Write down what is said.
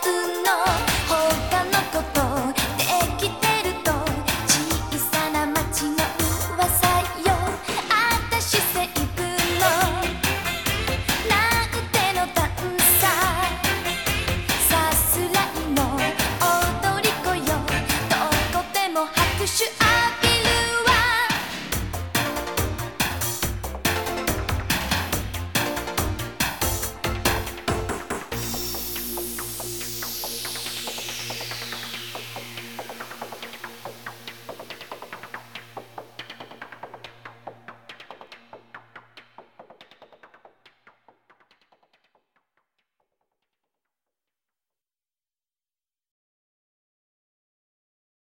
運の